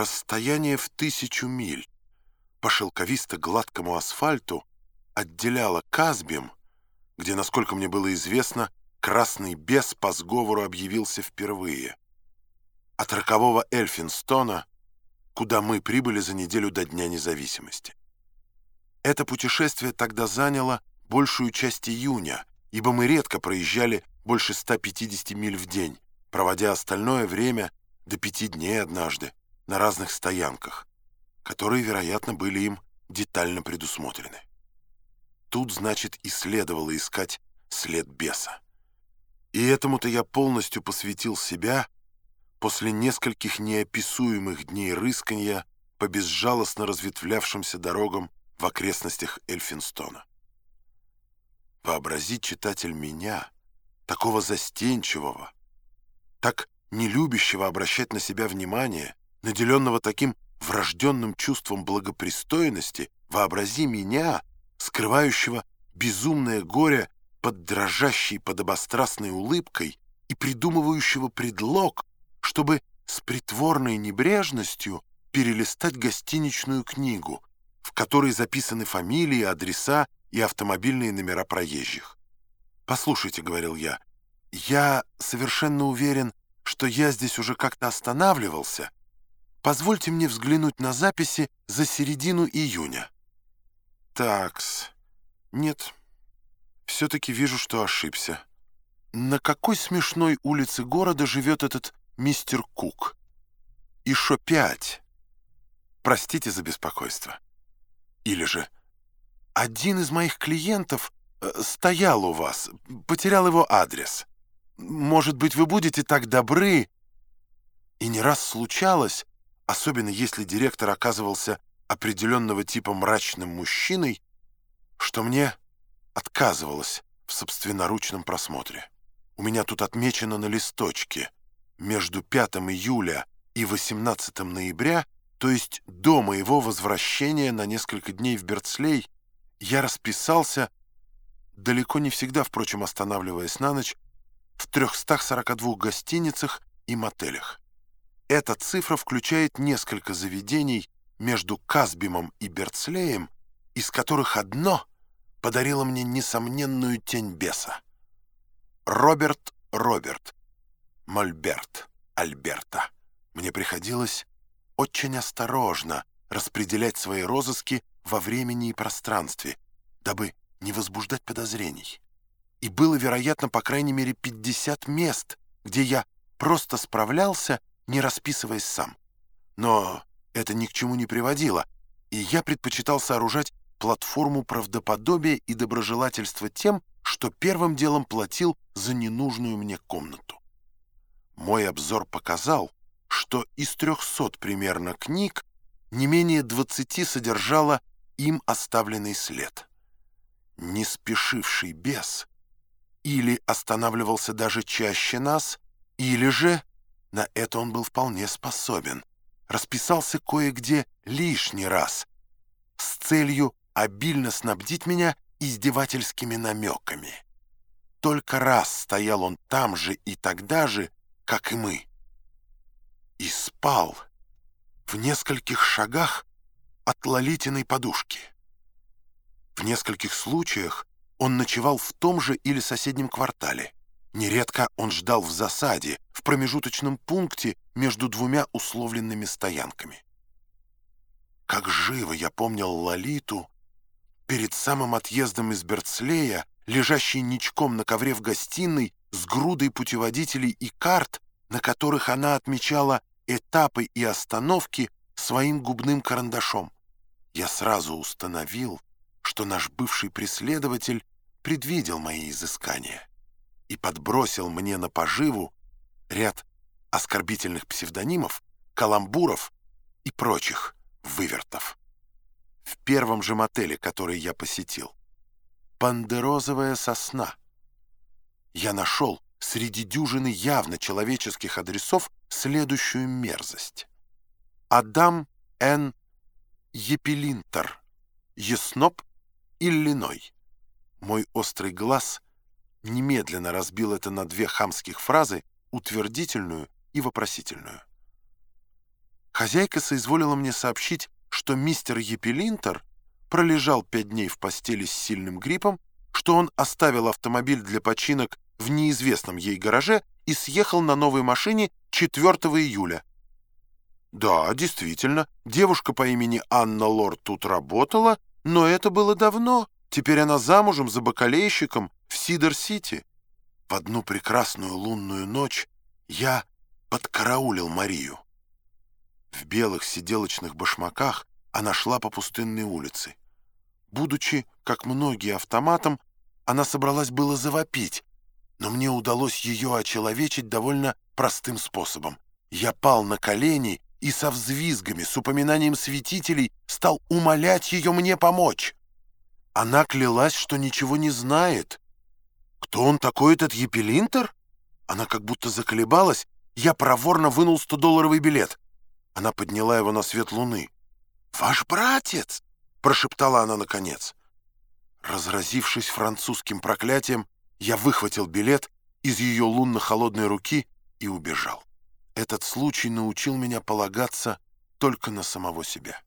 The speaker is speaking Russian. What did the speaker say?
Расстояние в тысячу миль. По шелковисто-гладкому асфальту отделяло Казбим, где, насколько мне было известно, красный бес по сговору объявился впервые, от рокового Эльфинстона, куда мы прибыли за неделю до Дня независимости. Это путешествие тогда заняло большую часть июня, ибо мы редко проезжали больше 150 миль в день, проводя остальное время до пяти дней однажды на разных стоянках, которые, вероятно, были им детально предусмотрены. Тут, значит, и следовало искать след беса. И этому-то я полностью посвятил себя после нескольких неописуемых дней рысканья по безжалостно разветвлявшимся дорогам в окрестностях Эльфинстона. Вообразить читатель меня, такого застенчивого, так не любящего обращать на себя внимание, наделенного таким врожденным чувством благопристойности, вообрази меня, скрывающего безумное горе под дрожащей подобострастной улыбкой и придумывающего предлог, чтобы с притворной небрежностью перелистать гостиничную книгу, в которой записаны фамилии, адреса и автомобильные номера проезжих. «Послушайте», — говорил я, — «я совершенно уверен, что я здесь уже как-то останавливался, Позвольте мне взглянуть на записи за середину июня. Такс. Нет. Все-таки вижу, что ошибся. На какой смешной улице города живет этот мистер Кук? Ишо пять. Простите за беспокойство. Или же один из моих клиентов э, стоял у вас, потерял его адрес. Может быть, вы будете так добры? И не раз случалось, особенно если директор оказывался определенного типа мрачным мужчиной, что мне отказывалось в собственноручном просмотре. У меня тут отмечено на листочке между 5 июля и 18 ноября, то есть до моего возвращения на несколько дней в Берцлей, я расписался, далеко не всегда, впрочем, останавливаясь на ночь, в 342 гостиницах и мотелях. Эта цифра включает несколько заведений между Казбимом и Берцлеем, из которых одно подарило мне несомненную тень беса. Роберт Роберт, Мольберт Альберта. Мне приходилось очень осторожно распределять свои розыски во времени и пространстве, дабы не возбуждать подозрений. И было, вероятно, по крайней мере 50 мест, где я просто справлялся не расписываясь сам. Но это ни к чему не приводило, и я предпочитал сооружать платформу правдоподобия и доброжелательства тем, что первым делом платил за ненужную мне комнату. Мой обзор показал, что из 300 примерно книг не менее 20 содержало им оставленный след. Не спешивший бес или останавливался даже чаще нас, или же на это он был вполне способен. Расписался кое-где лишний раз с целью обильно снабдить меня издевательскими намеками. Только раз стоял он там же и тогда же, как и мы. И спал в нескольких шагах от Лолитиной подушки. В нескольких случаях он ночевал в том же или соседнем квартале. Нередко он ждал в засаде, в промежуточном пункте между двумя условленными стоянками. Как живо я помнил Лолиту перед самым отъездом из Берцлея, лежащей ничком на ковре в гостиной с грудой путеводителей и карт, на которых она отмечала этапы и остановки своим губным карандашом. Я сразу установил, что наш бывший преследователь предвидел мои изыскания и подбросил мне на поживу ряд оскорбительных псевдонимов, каламбуров и прочих вывертов. В первом же мотеле, который я посетил, пандерозовая сосна, я нашел среди дюжины явно человеческих адресов следующую мерзость. Адам Н. Епелинтер, Есноп, Иллиной. Мой острый глаз — немедленно разбил это на две хамских фразы, утвердительную и вопросительную. Хозяйка соизволила мне сообщить, что мистер Епелинтер пролежал пять дней в постели с сильным гриппом, что он оставил автомобиль для починок в неизвестном ей гараже и съехал на новой машине 4 июля. Да, действительно, девушка по имени Анна Лорд тут работала, но это было давно. Теперь она замужем за бакалейщиком в Сидер-Сити. В одну прекрасную лунную ночь я подкараулил Марию. В белых сиделочных башмаках она шла по пустынной улице. Будучи, как многие, автоматом, она собралась было завопить, но мне удалось ее очеловечить довольно простым способом. Я пал на колени и со взвизгами, с упоминанием святителей, стал умолять ее мне помочь. Она клялась, что ничего не знает. Кто он такой, этот Епелинтер? Она как будто заколебалась. Я проворно вынул 100-долларовый билет. Она подняла его на свет луны. «Ваш братец!» — прошептала она наконец. Разразившись французским проклятием, я выхватил билет из ее лунно-холодной руки и убежал. Этот случай научил меня полагаться только на самого себя.